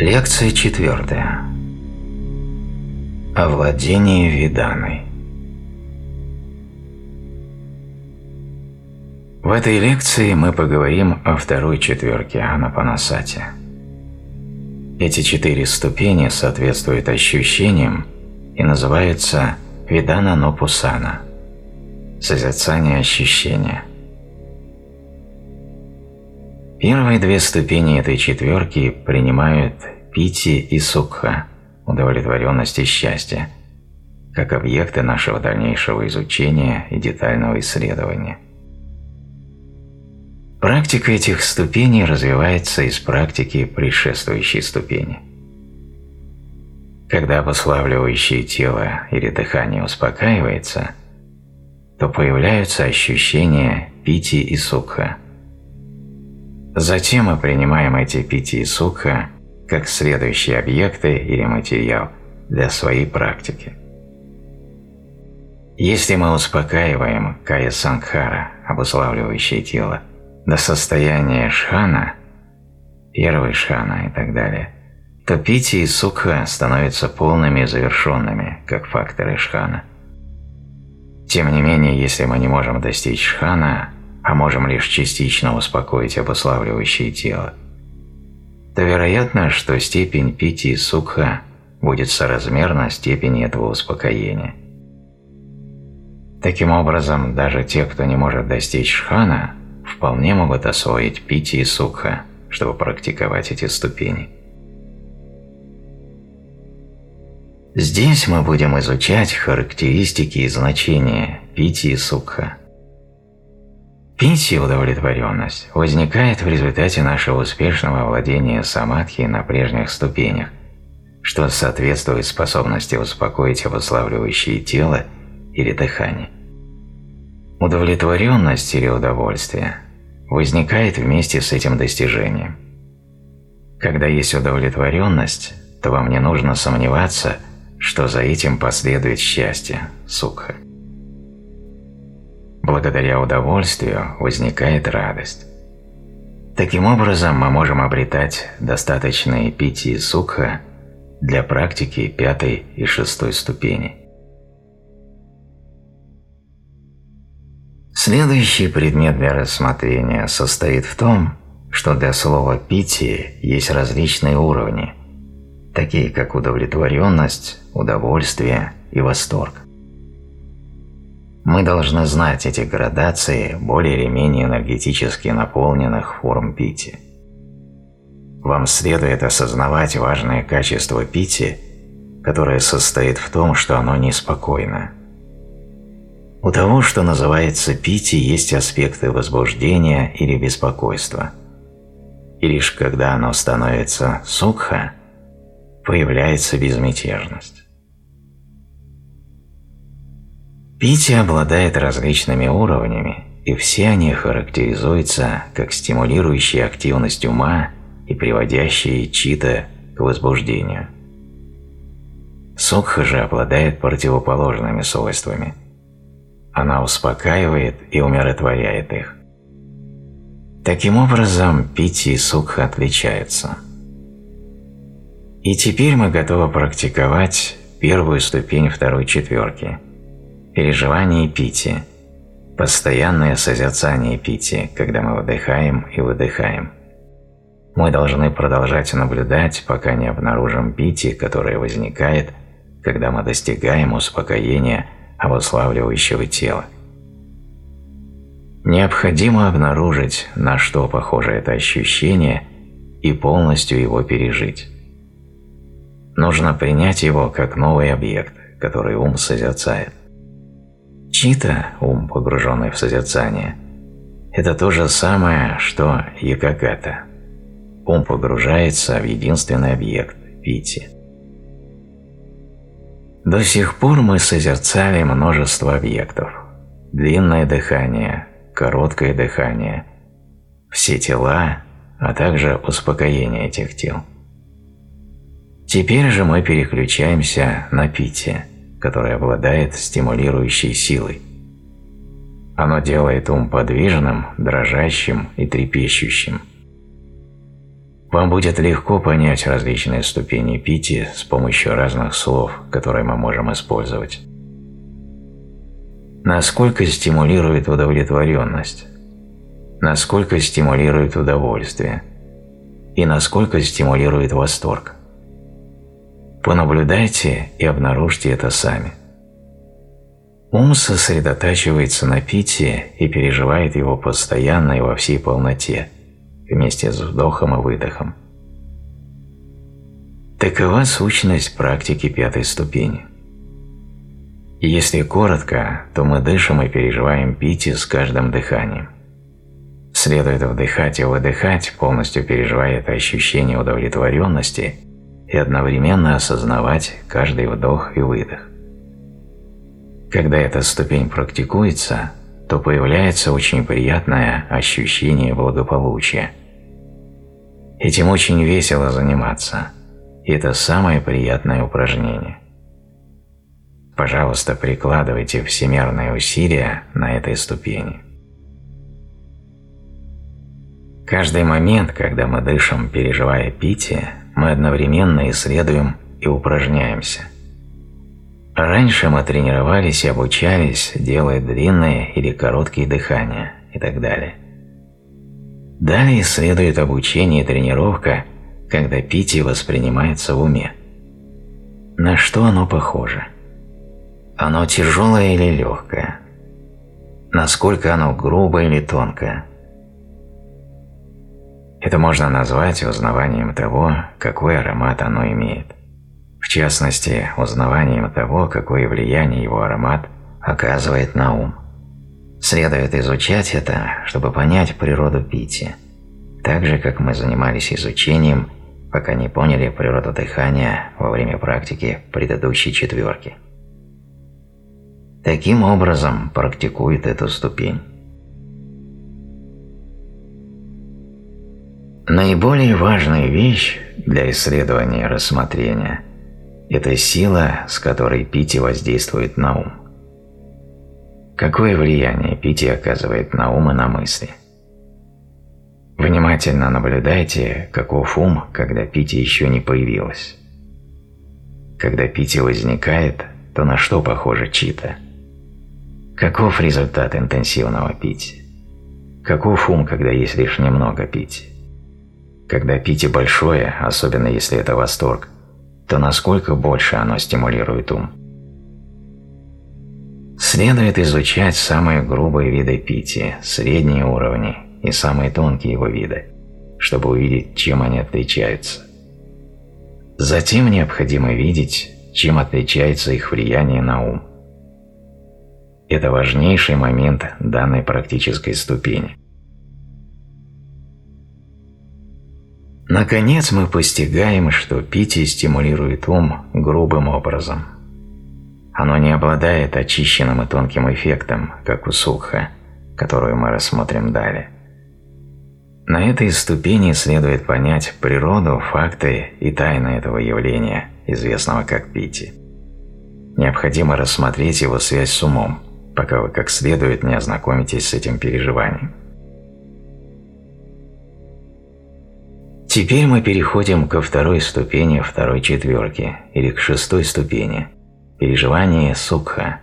Лекция четвертая. Овладение виданой. В этой лекции мы поговорим о второй четверке Анапанасати. Эти четыре ступени соответствуют ощущениям и называются Видана Нопусана – созерцание ощущения. Первые две ступени этой четверки принимают пити и сукха – удовлетворенность и счастье – как объекты нашего дальнейшего изучения и детального исследования – Практика этих ступеней развивается из практики предшествующей ступени. Когда обуславливающее тело или дыхание успокаивается, то появляются ощущения пити и сукха. Затем мы принимаем эти пити и сукха как следующие объекты или материал для своей практики. Если мы успокаиваем кая санхара, обуславливающее тело, до состояния шхана, первый шхана и так далее, то пити и сукха становятся полными и завершенными, как факторы шхана. Тем не менее, если мы не можем достичь шхана, а можем лишь частично успокоить обуславливающее тело, то вероятно, что степень пити и сукха будет соразмерна степени этого успокоения. Таким образом, даже те, кто не может достичь шхана, вполне могут освоить пити и сукха, чтобы практиковать эти ступени. Здесь мы будем изучать характеристики и значения пити и сукха. Пити – удовлетворенность возникает в результате нашего успешного владения самадхи на прежних ступенях, что соответствует способности успокоить обуславливающее тело или дыхание. Удовлетворенность или удовольствие возникает вместе с этим достижением. Когда есть удовлетворенность, то вам не нужно сомневаться, что за этим последует счастье, сукха. Благодаря удовольствию возникает радость. Таким образом, мы можем обретать достаточные пяти сукха для практики пятой и шестой ступени. Следующий предмет для рассмотрения состоит в том, что для слова «пити» есть различные уровни, такие как удовлетворенность, удовольствие и восторг. Мы должны знать эти градации более или менее энергетически наполненных форм пити. Вам следует осознавать важное качество пити, которое состоит в том, что оно неспокойно – у того, что называется пити, есть аспекты возбуждения или беспокойства. И лишь когда оно становится сукха, появляется безмятежность. Пити обладает различными уровнями, и все они характеризуются как стимулирующие активность ума и приводящие чита к возбуждению. Сукха же обладает противоположными свойствами – она успокаивает и умиротворяет их. Таким образом, пити и сукха отличаются. И теперь мы готовы практиковать первую ступень второй четверки – переживание пити, постоянное созерцание пити, когда мы вдыхаем и выдыхаем. Мы должны продолжать наблюдать, пока не обнаружим пити, которое возникает, когда мы достигаем успокоения – обуславливающего тела. Необходимо обнаружить, на что похоже это ощущение, и полностью его пережить. Нужно принять его как новый объект, который ум созерцает. Чита, ум, погруженный в созерцание, это то же самое, что якагата. Ум погружается в единственный объект – пити. До сих пор мы созерцали множество объектов. Длинное дыхание, короткое дыхание, все тела, а также успокоение этих тел. Теперь же мы переключаемся на питие, которое обладает стимулирующей силой. Оно делает ум подвижным, дрожащим и трепещущим. Вам будет легко понять различные ступени пити с помощью разных слов, которые мы можем использовать. Насколько стимулирует удовлетворенность? Насколько стимулирует удовольствие? И насколько стимулирует восторг? Понаблюдайте и обнаружьте это сами. Ум сосредотачивается на пите и переживает его постоянно и во всей полноте – вместе с вдохом и выдохом. Такова сущность практики пятой ступени. Если коротко, то мы дышим и переживаем пити с каждым дыханием. Следует вдыхать и выдыхать, полностью переживая это ощущение удовлетворенности и одновременно осознавать каждый вдох и выдох. Когда эта ступень практикуется, то появляется очень приятное ощущение благополучия – Этим очень весело заниматься, и это самое приятное упражнение. Пожалуйста, прикладывайте всемерные усилия на этой ступени. Каждый момент, когда мы дышим, переживая питие, мы одновременно исследуем и упражняемся. Раньше мы тренировались и обучались, делая длинные или короткие дыхания и так далее. Далее следует обучение и тренировка, когда питье воспринимается в уме. На что оно похоже? Оно тяжелое или легкое? Насколько оно грубое или тонкое? Это можно назвать узнаванием того, какой аромат оно имеет. В частности, узнаванием того, какое влияние его аромат оказывает на ум. Следует изучать это, чтобы понять природу пития, так же, как мы занимались изучением, пока не поняли природу дыхания во время практики предыдущей четверки. Таким образом практикует эту ступень. Наиболее важная вещь для исследования и рассмотрения – это сила, с которой пити воздействует на ум. Какое влияние питье оказывает на ум и на мысли? Внимательно наблюдайте, каков ум, когда питье еще не появилось. Когда питье возникает, то на что похоже чита? Каков результат интенсивного питья? Каков ум, когда есть лишь немного питья? Когда питье большое, особенно если это восторг, то насколько больше оно стимулирует ум? Следует изучать самые грубые виды пития, средние уровни и самые тонкие его виды, чтобы увидеть, чем они отличаются. Затем необходимо видеть, чем отличается их влияние на ум. Это важнейший момент данной практической ступени. Наконец мы постигаем, что питие стимулирует ум грубым образом – оно не обладает очищенным и тонким эффектом, как у сукха, которую мы рассмотрим далее. На этой ступени следует понять природу, факты и тайны этого явления, известного как пити. Необходимо рассмотреть его связь с умом, пока вы как следует не ознакомитесь с этим переживанием. Теперь мы переходим ко второй ступени второй четверки, или к шестой ступени – переживание сукха.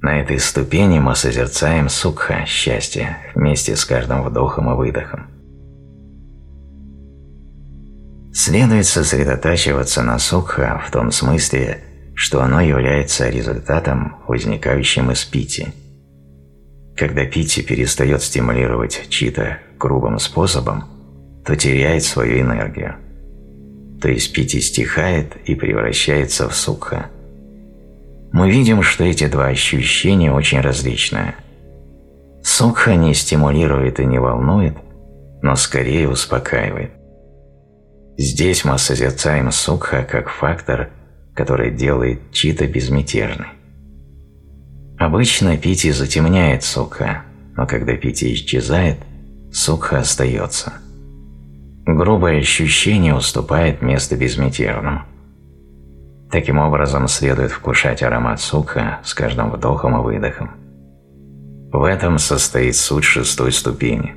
На этой ступени мы созерцаем сукха, счастье, вместе с каждым вдохом и выдохом. Следует сосредотачиваться на сукха в том смысле, что оно является результатом, возникающим из пити. Когда пити перестает стимулировать чита грубым способом, то теряет свою энергию. То есть пити стихает и превращается в сукха мы видим, что эти два ощущения очень различные. Сукха не стимулирует и не волнует, но скорее успокаивает. Здесь мы созерцаем сукха как фактор, который делает чита безмятежной. Обычно пити затемняет сукха, но когда пити исчезает, сукха остается. Грубое ощущение уступает место безмятежному. Таким образом, следует вкушать аромат сукха с каждым вдохом и выдохом. В этом состоит суть шестой ступени.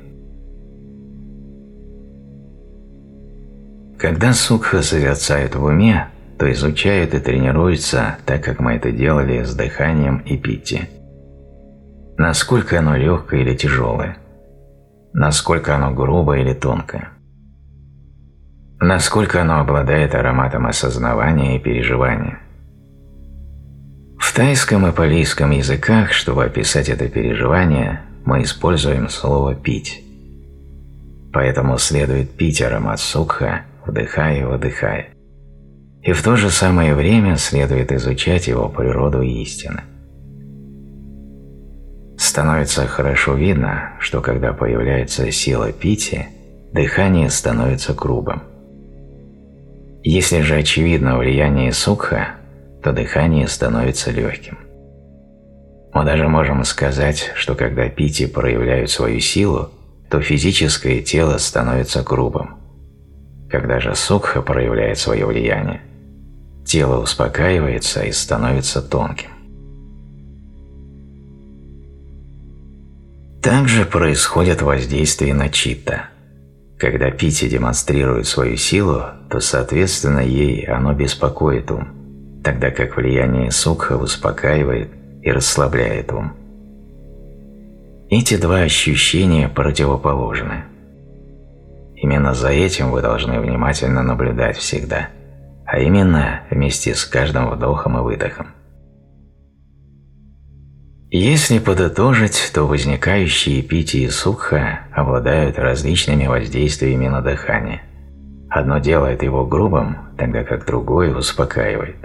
Когда сукха созерцают в уме, то изучают и тренируются, так как мы это делали с дыханием и питти. Насколько оно легкое или тяжелое, насколько оно грубое или тонкое, насколько оно обладает ароматом осознавания и переживания. В тайском и палийском языках, чтобы описать это переживание, мы используем слово «пить». Поэтому следует пить аромат сукха, вдыхая и выдыхая. И в то же самое время следует изучать его природу и истины. Становится хорошо видно, что когда появляется сила пития, дыхание становится грубым. Если же очевидно влияние сукха, то дыхание становится легким. Мы даже можем сказать, что когда пити проявляют свою силу, то физическое тело становится грубым. Когда же сукха проявляет свое влияние, тело успокаивается и становится тонким. Также происходит воздействие на читта. Когда пити демонстрирует свою силу, то, соответственно, ей оно беспокоит ум, тогда как влияние сукха успокаивает и расслабляет ум. Эти два ощущения противоположны. Именно за этим вы должны внимательно наблюдать всегда, а именно вместе с каждым вдохом и выдохом. Если подытожить, то возникающие пити и сукха обладают различными воздействиями на дыхание. Одно делает его грубым, тогда как другое успокаивает.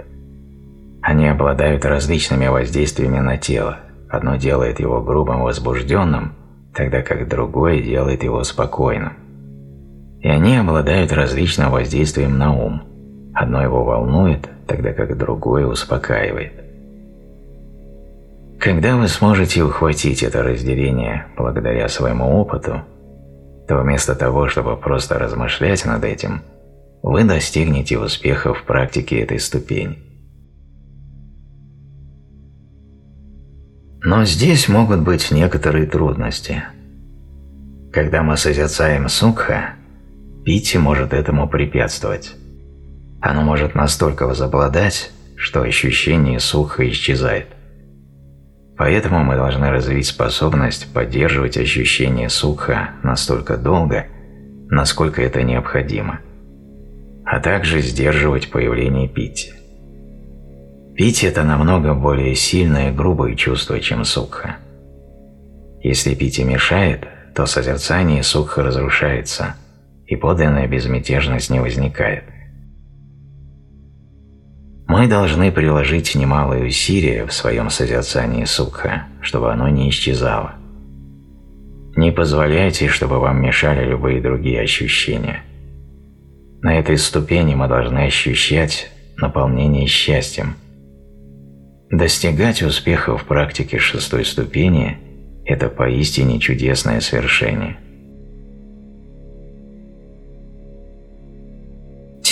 Они обладают различными воздействиями на тело. Одно делает его грубым возбужденным, тогда как другое делает его спокойным. И они обладают различным воздействием на ум. Одно его волнует, тогда как другое успокаивает. Когда вы сможете ухватить это разделение благодаря своему опыту, то вместо того, чтобы просто размышлять над этим, вы достигнете успеха в практике этой ступени. Но здесь могут быть некоторые трудности. Когда мы созерцаем сукха, пити может этому препятствовать. Оно может настолько возобладать, что ощущение сукха исчезает. Поэтому мы должны развить способность поддерживать ощущение сукха настолько долго, насколько это необходимо, а также сдерживать появление пити. Пить – это намного более сильное и грубое чувство, чем сукха. Если пить мешает, то созерцание сукха разрушается, и подлинная безмятежность не возникает. Мы должны приложить немалые усилия в своем созерцании сукха, чтобы оно не исчезало. Не позволяйте, чтобы вам мешали любые другие ощущения. На этой ступени мы должны ощущать наполнение счастьем – Достигать успеха в практике шестой ступени – это поистине чудесное свершение.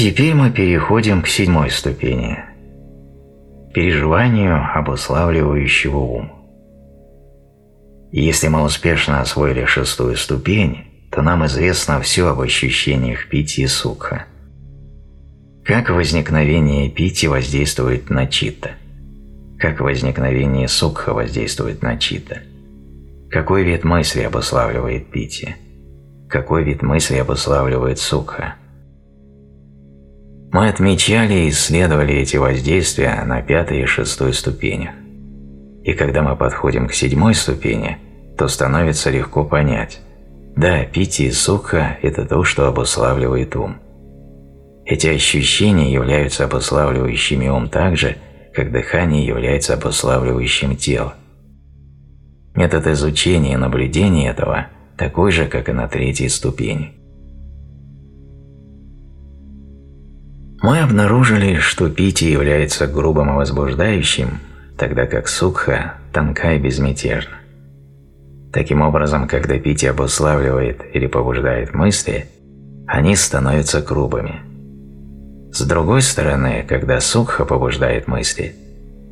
Теперь мы переходим к седьмой ступени – переживанию, обуславливающего ум. Если мы успешно освоили шестую ступень, то нам известно все об ощущениях пити и сукха. Как возникновение пити воздействует на читта? как возникновение сукха воздействует на чита, какой вид мысли обуславливает пити, какой вид мысли обуславливает сукха. Мы отмечали и исследовали эти воздействия на пятой и шестой ступенях. И когда мы подходим к седьмой ступени, то становится легко понять, да, пити и сукха – это то, что обуславливает ум. Эти ощущения являются обуславливающими ум так же, как дыхание является обуславливающим тело. Метод изучения и наблюдения этого такой же, как и на третьей ступени. Мы обнаружили, что пити является грубым и возбуждающим, тогда как сукха тонка и безмятежна. Таким образом, когда пити обуславливает или побуждает мысли, они становятся грубыми – с другой стороны, когда сукха побуждает мысли,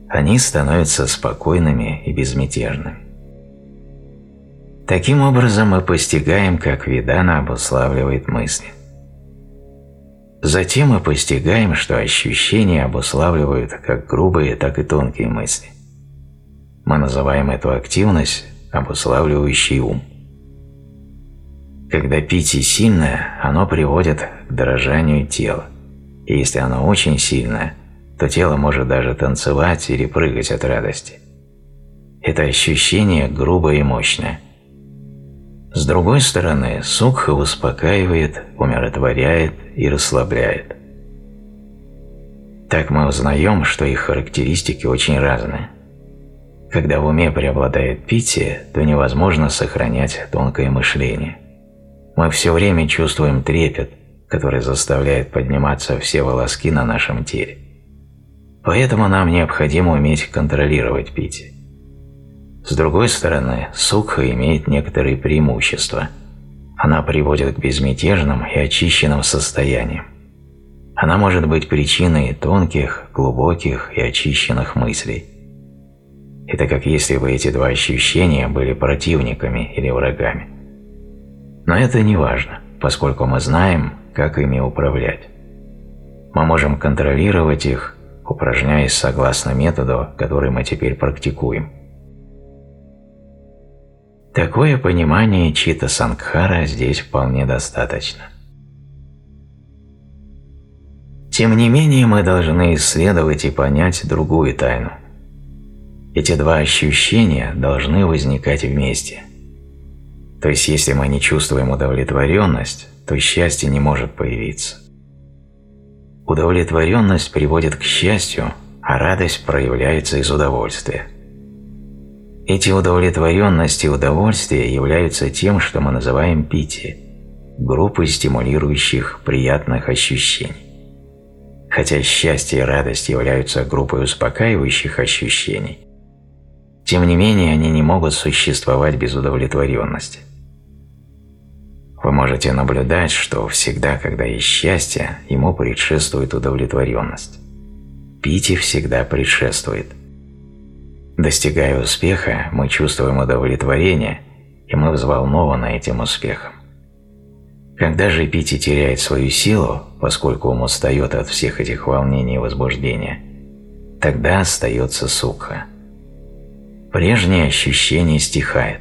они становятся спокойными и безмятежными. Таким образом мы постигаем, как видана обуславливает мысли. Затем мы постигаем, что ощущения обуславливают как грубые, так и тонкие мысли. Мы называем эту активность обуславливающий ум. Когда питье сильное, оно приводит к дрожанию тела. И если оно очень сильное, то тело может даже танцевать или прыгать от радости. Это ощущение грубое и мощное. С другой стороны, сукха успокаивает, умиротворяет и расслабляет. Так мы узнаем, что их характеристики очень разные. Когда в уме преобладает питие, то невозможно сохранять тонкое мышление. Мы все время чувствуем трепет, который заставляет подниматься все волоски на нашем теле. Поэтому нам необходимо уметь контролировать питие. С другой стороны, сукха имеет некоторые преимущества. Она приводит к безмятежным и очищенным состояниям. Она может быть причиной тонких, глубоких и очищенных мыслей. Это как если бы эти два ощущения были противниками или врагами. Но это не важно, поскольку мы знаем, как ими управлять. Мы можем контролировать их, упражняясь согласно методу, который мы теперь практикуем. Такое понимание чита сангхара здесь вполне достаточно. Тем не менее, мы должны исследовать и понять другую тайну. Эти два ощущения должны возникать вместе. То есть, если мы не чувствуем удовлетворенность, то счастье не может появиться. Удовлетворенность приводит к счастью, а радость проявляется из удовольствия. Эти удовлетворенность и удовольствие являются тем, что мы называем пити, группой стимулирующих приятных ощущений. Хотя счастье и радость являются группой успокаивающих ощущений, тем не менее они не могут существовать без удовлетворенности. Вы можете наблюдать, что всегда, когда есть счастье, ему предшествует удовлетворенность. Пити всегда предшествует – Достигая успеха, мы чувствуем удовлетворение, и мы взволнованы этим успехом. Когда же Пити теряет свою силу, поскольку он устает от всех этих волнений и возбуждения, тогда остается сукха. Прежние ощущения стихают.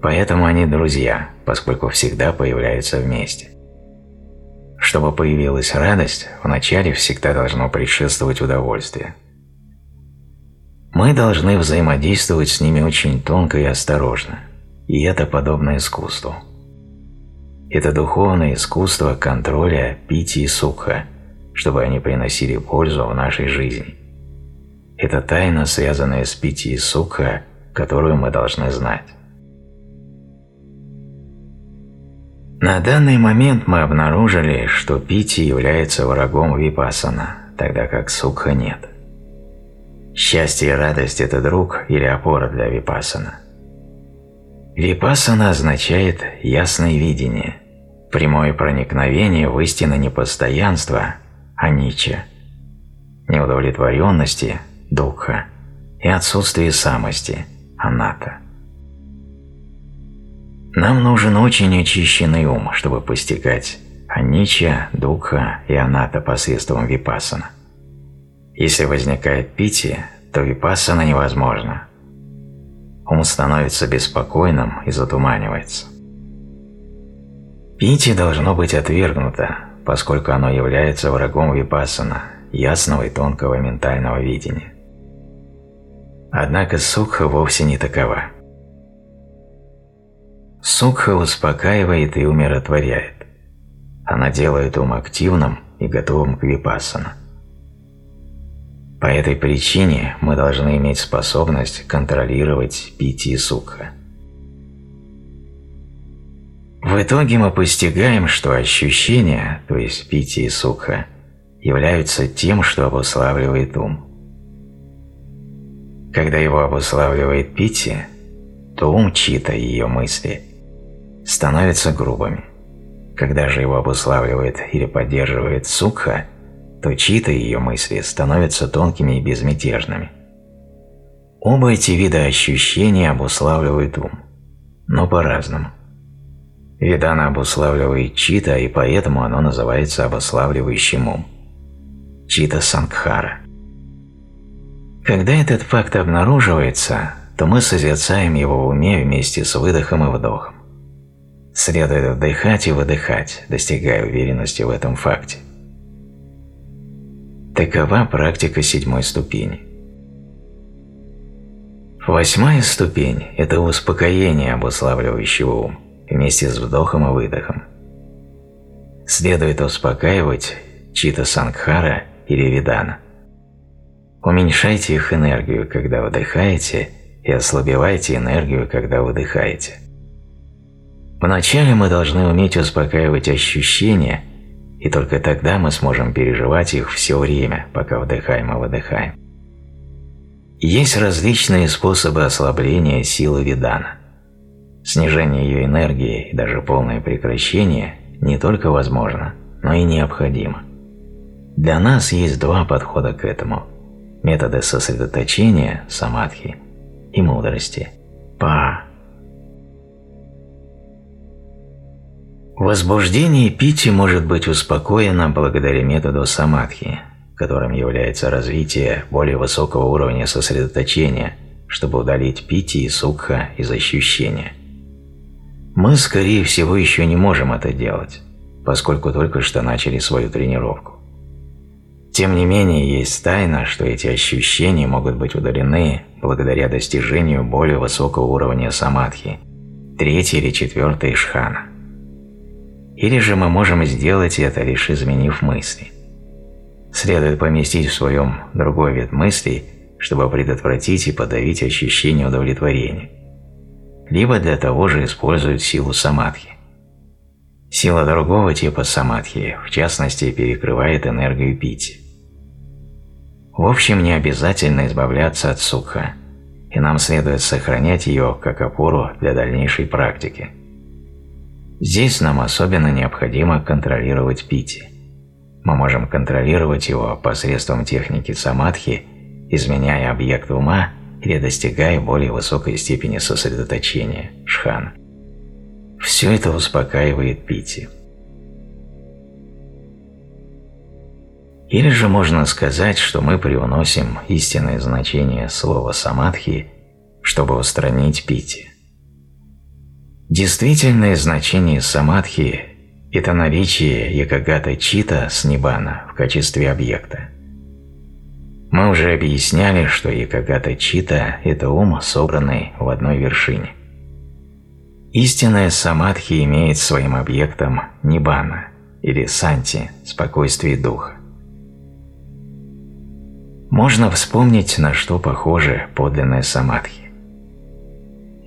Поэтому они друзья, поскольку всегда появляются вместе. Чтобы появилась радость, вначале всегда должно предшествовать удовольствие – мы должны взаимодействовать с ними очень тонко и осторожно, и это подобно искусству. Это духовное искусство контроля пити и сукха, чтобы они приносили пользу в нашей жизни. Это тайна, связанная с пити и сукха, которую мы должны знать. На данный момент мы обнаружили, что пити является врагом випасана, тогда как сукха нет. Счастье и радость – это друг или опора для випассана. Випассана означает ясное видение, прямое проникновение в истину непостоянства, анича, неудовлетворенности, духа и отсутствие самости, аната. Нам нужен очень очищенный ум, чтобы постигать анича, духа и аната посредством випассана. Если возникает питие, то випассана невозможно. Ум становится беспокойным и затуманивается. Питие должно быть отвергнуто, поскольку оно является врагом випассана, ясного и тонкого ментального видения. Однако сукха вовсе не такова. Сукха успокаивает и умиротворяет. Она делает ум активным и готовым к випассана. По этой причине мы должны иметь способность контролировать пити сукха. В итоге мы постигаем, что ощущения, то есть пити и сукха, являются тем, что обуславливает ум. Когда его обуславливает пити, то ум чита ее мысли становятся грубыми. Когда же его обуславливает или поддерживает сукха – то чьи-то ее мысли становятся тонкими и безмятежными. Оба эти вида ощущений обуславливают ум, но по-разному. Видана обуславливает чита, и поэтому оно называется обуславливающим ум. Чита Сангхара. Когда этот факт обнаруживается, то мы созерцаем его в уме вместе с выдохом и вдохом. Следует вдыхать и выдыхать, достигая уверенности в этом факте. Такова практика седьмой ступени. Восьмая ступень – это успокоение обуславливающего ум вместе с вдохом и выдохом. Следует успокаивать чита сангхара или видана. Уменьшайте их энергию, когда вдыхаете, и ослабевайте энергию, когда выдыхаете. Вначале мы должны уметь успокаивать ощущения, и только тогда мы сможем переживать их все время, пока вдыхаем и выдыхаем. Есть различные способы ослабления силы Видана. Снижение ее энергии и даже полное прекращение не только возможно, но и необходимо. Для нас есть два подхода к этому – методы сосредоточения, самадхи, и мудрости, па. Возбуждение пити может быть успокоено благодаря методу самадхи, которым является развитие более высокого уровня сосредоточения, чтобы удалить пити и сукха из ощущения. Мы, скорее всего, еще не можем это делать, поскольку только что начали свою тренировку. Тем не менее, есть тайна, что эти ощущения могут быть удалены благодаря достижению более высокого уровня самадхи, третьей или четвертой шхана. Или же мы можем сделать это, лишь изменив мысли – следует поместить в своем другой вид мыслей, чтобы предотвратить и подавить ощущение удовлетворения. Либо для того же используют силу самадхи. Сила другого типа самадхи, в частности, перекрывает энергию пити. В общем, не обязательно избавляться от сукха, и нам следует сохранять ее как опору для дальнейшей практики. Здесь нам особенно необходимо контролировать пити. Мы можем контролировать его посредством техники самадхи, изменяя объект ума или достигая более высокой степени сосредоточения – шхан. Все это успокаивает пити. Или же можно сказать, что мы привносим истинное значение слова «самадхи», чтобы устранить пити. Действительное значение самадхи это наличие Якагата Чита с Нибана в качестве объекта. Мы уже объясняли, что Якагата Чита – это ум, собранный в одной вершине. Истинная самадхи имеет своим объектом Нибана или Санти – спокойствие духа. Можно вспомнить, на что похоже подлинная самадхи.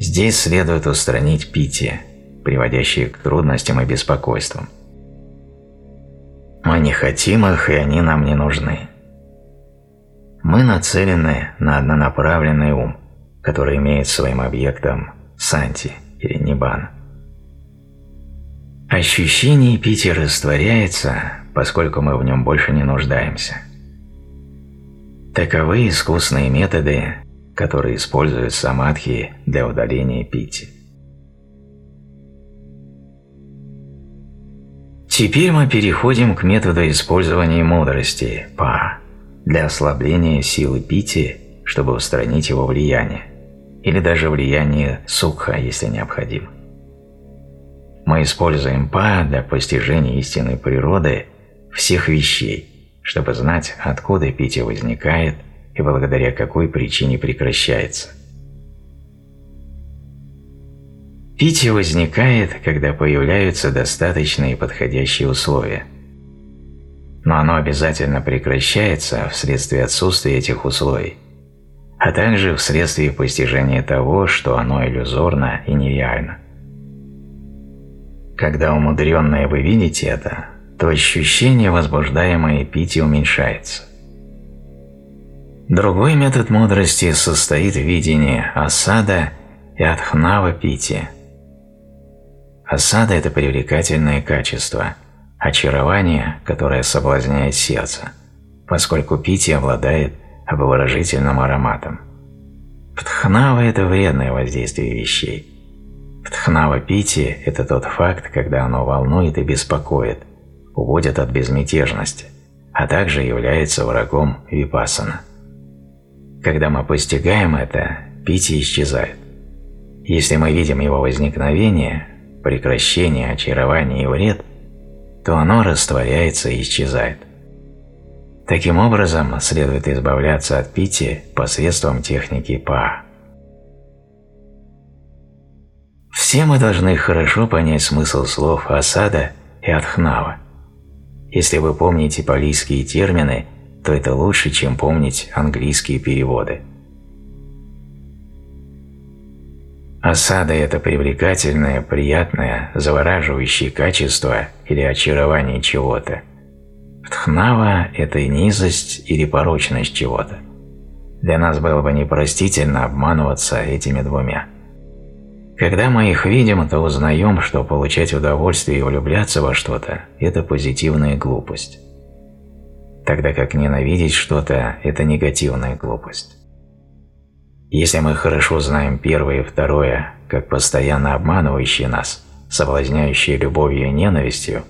Здесь следует устранить питие – приводящие к трудностям и беспокойствам. Мы не хотим их, и они нам не нужны. Мы нацелены на однонаправленный ум, который имеет своим объектом санти или нибан. Ощущение пити растворяется, поскольку мы в нем больше не нуждаемся. Таковы искусные методы, которые используют самадхи для удаления пити. Теперь мы переходим к методу использования мудрости па для ослабления силы пити, чтобы устранить его влияние, или даже влияние сукха, если необходимо. Мы используем па для постижения истинной природы всех вещей, чтобы знать, откуда питие возникает и благодаря какой причине прекращается – Питие возникает, когда появляются достаточные подходящие условия. Но оно обязательно прекращается вследствие отсутствия этих условий, а также вследствие постижения того, что оно иллюзорно и нереально. Когда умудренное вы видите это, то ощущение, возбуждаемое питье, уменьшается. Другой метод мудрости состоит в видении осада и атхнава пития – Осада – это привлекательное качество, очарование, которое соблазняет сердце, поскольку питье обладает обворожительным ароматом. Птхнава – это вредное воздействие вещей. Тхнава-пити – это тот факт, когда оно волнует и беспокоит, уводит от безмятежности, а также является врагом випасана. Когда мы постигаем это, пити исчезает. Если мы видим его возникновение, прекращение, очарование и вред, то оно растворяется и исчезает. Таким образом, следует избавляться от пити посредством техники ПА. Все мы должны хорошо понять смысл слов «осада» и «атхнава». Если вы помните палийские термины, то это лучше, чем помнить английские переводы. Осада – это привлекательное, приятное, завораживающее качество или очарование чего-то. Тхнава – это низость или порочность чего-то. Для нас было бы непростительно обманываться этими двумя. Когда мы их видим, то узнаем, что получать удовольствие и влюбляться во что-то – это позитивная глупость. Тогда как ненавидеть что-то – это негативная глупость. Если мы хорошо знаем первое и второе, как постоянно обманывающие нас, соблазняющие любовью и ненавистью,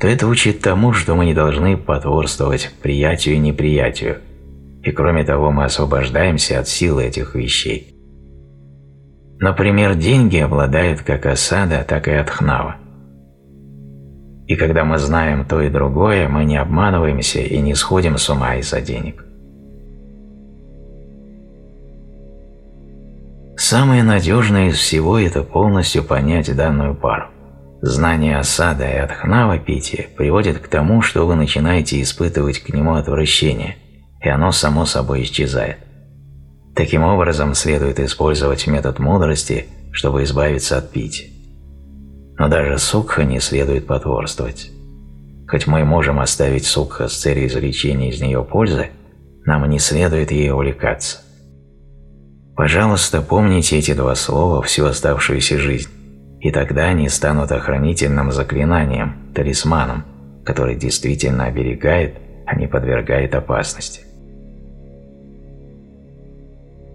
то это учит тому, что мы не должны потворствовать приятию и неприятию, и кроме того мы освобождаемся от силы этих вещей. Например, деньги обладают как осада, так и отхнава. И когда мы знаем то и другое, мы не обманываемся и не сходим с ума из-за денег. Самое надежное из всего – это полностью понять данную пару. Знание осада и отхнава пития приводит к тому, что вы начинаете испытывать к нему отвращение, и оно само собой исчезает. Таким образом, следует использовать метод мудрости, чтобы избавиться от пития. Но даже сукха не следует потворствовать. Хоть мы можем оставить сукха с целью извлечения из нее пользы, нам не следует ей увлекаться. Пожалуйста, помните эти два слова всю оставшуюся жизнь, и тогда они станут охранительным заклинанием, талисманом, который действительно оберегает, а не подвергает опасности.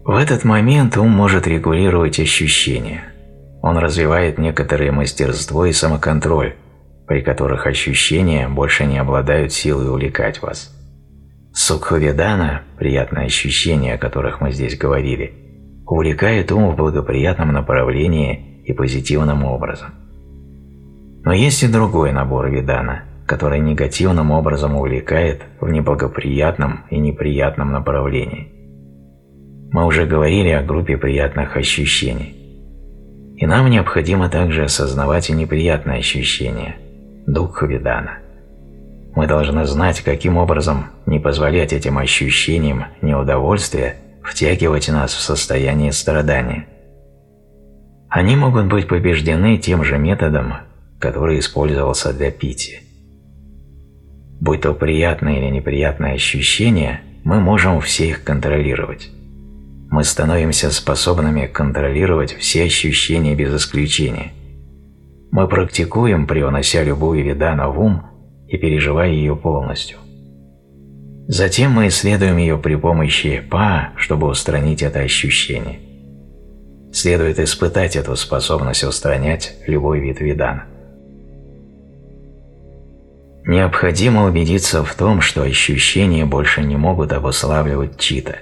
В этот момент ум может регулировать ощущения. Он развивает некоторое мастерство и самоконтроль, при которых ощущения больше не обладают силой увлекать вас. Сукхаведана, приятные ощущения, о которых мы здесь говорили, увлекает ум в благоприятном направлении и позитивным образом. Но есть и другой набор видана, который негативным образом увлекает в неблагоприятном и неприятном направлении. Мы уже говорили о группе приятных ощущений. И нам необходимо также осознавать и неприятные ощущения – дух видана. Мы должны знать, каким образом не позволять этим ощущениям неудовольствия втягивать нас в состояние страдания. Они могут быть побеждены тем же методом, который использовался для пития. Будь то приятные или неприятные ощущения, мы можем все их контролировать. Мы становимся способными контролировать все ощущения без исключения. Мы практикуем, привнося любую видану в ум и переживая ее полностью – Затем мы исследуем ее при помощи ПА, чтобы устранить это ощущение. Следует испытать эту способность устранять любой вид видана. Необходимо убедиться в том, что ощущения больше не могут обуславливать чита,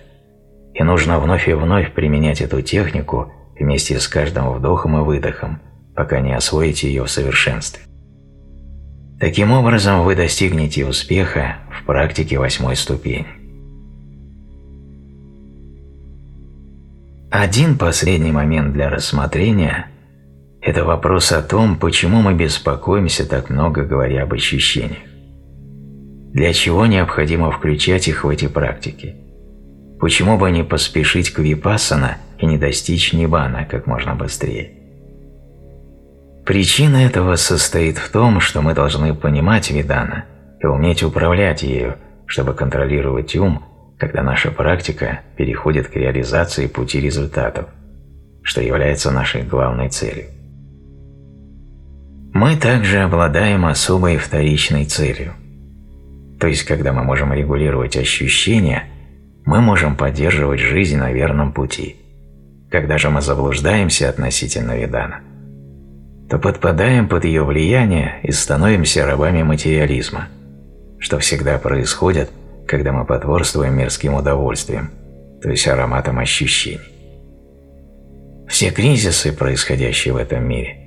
и нужно вновь и вновь применять эту технику вместе с каждым вдохом и выдохом, пока не освоите ее в совершенстве. Таким образом, вы достигнете успеха в практике восьмой ступени. Один последний момент для рассмотрения – это вопрос о том, почему мы беспокоимся так много, говоря об ощущениях. Для чего необходимо включать их в эти практики? Почему бы не поспешить к випассана и не достичь ниббана как можно быстрее? Причина этого состоит в том, что мы должны понимать видана и уметь управлять ею, чтобы контролировать ум, когда наша практика переходит к реализации пути результатов, что является нашей главной целью. Мы также обладаем особой вторичной целью. То есть, когда мы можем регулировать ощущения, мы можем поддерживать жизнь на верном пути. Когда же мы заблуждаемся относительно видана – то подпадаем под ее влияние и становимся рабами материализма, что всегда происходит, когда мы потворствуем мирским удовольствием, то есть ароматом ощущений. Все кризисы, происходящие в этом мире,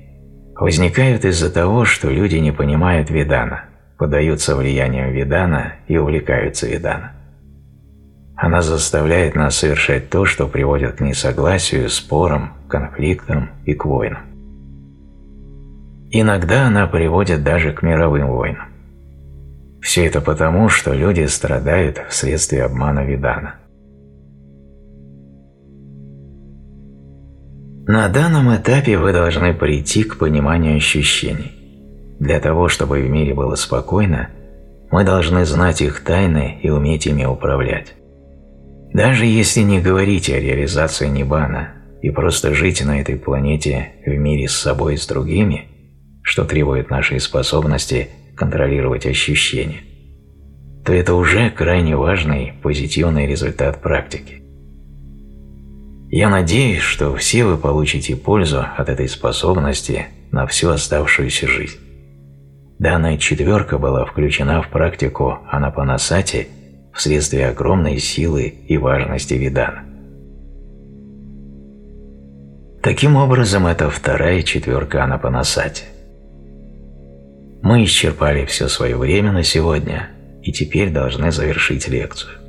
возникают из-за того, что люди не понимают Видана, поддаются влиянию Видана и увлекаются Видана. Она заставляет нас совершать то, что приводит к несогласию, спорам, конфликтам и к войнам. Иногда она приводит даже к мировым войнам. Все это потому, что люди страдают вследствие обмана Видана. На данном этапе вы должны прийти к пониманию ощущений. Для того, чтобы в мире было спокойно, мы должны знать их тайны и уметь ими управлять. Даже если не говорить о реализации Ниббана и просто жить на этой планете в мире с собой и с другими – что требует нашей способности контролировать ощущения, то это уже крайне важный позитивный результат практики. Я надеюсь, что все вы получите пользу от этой способности на всю оставшуюся жизнь. Данная четверка была включена в практику анапанасати вследствие огромной силы и важности видана. Таким образом, это вторая четверка анапанасати. Мы исчерпали все свое время на сегодня и теперь должны завершить лекцию.